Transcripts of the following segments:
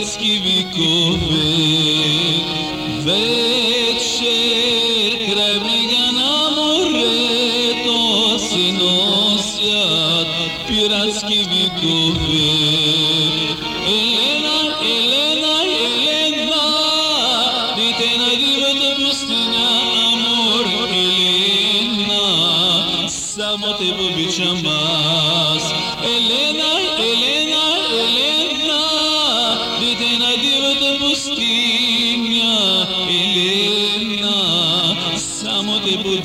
Βασκή Βικοβή Βέτσερ κρέμι για να μωρέ το συνόσια Πειρασκή Βικοβή Ελένα, Ελένα, Ελένα Δείτε να δείτε πως στην αμόρ Ελένα Σάμα τεπομπίτσα μας Ελένα, Ελένα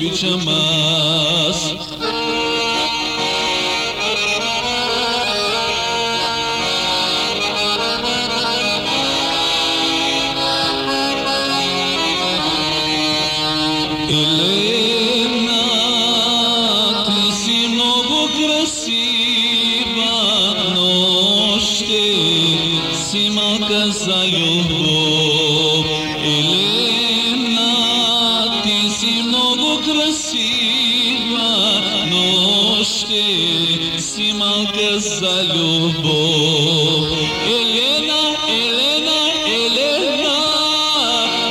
uçamaz. Helena, que se novo cresci. ще си малка за любов. Елена, Елена, Елена,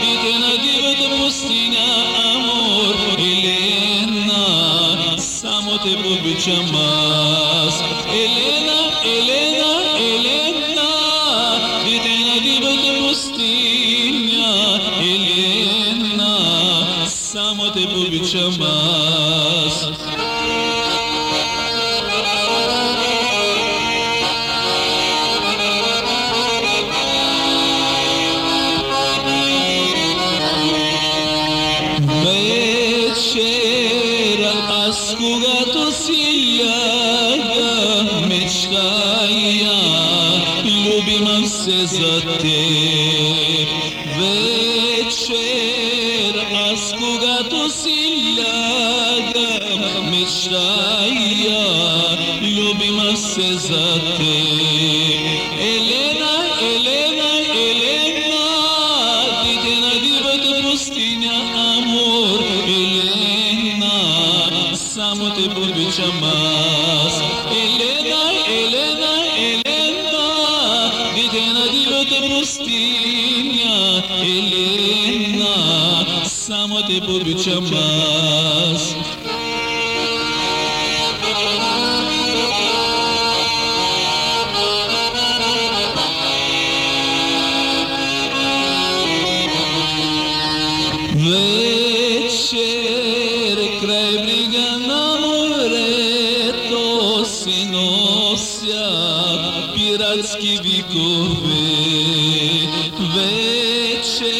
дете на дивата пустиня, амор, Елена, само те обичам аз. Елена, Елена, Елена, дете на дивата пустиня, Елена, само те обичам аз. Ljubavička ja Ljubim se za te. Večer As koga to si Ljagam Mečta ja Ljubim se za te. Elena, Elena, Elena Dite na divat pustinja Amor, Elena Samo te podvićam Amor dünya elina Samo te bubića mas Veće piratski vikove Večer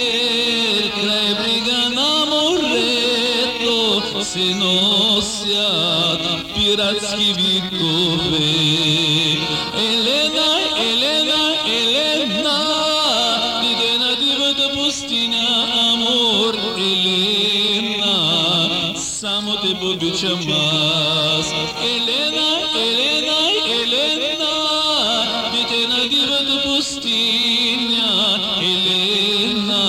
kraj briga na moreto se nosjat piratski vikovi Elena, Elena, Elena Ide na divota amor Elena Samo te pobićam Kristina, Elena,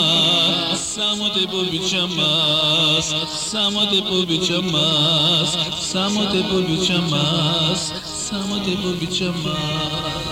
samo te pobićam vas, samo te pobićam vas, samo te pobićam vas, samo te pobićam vas.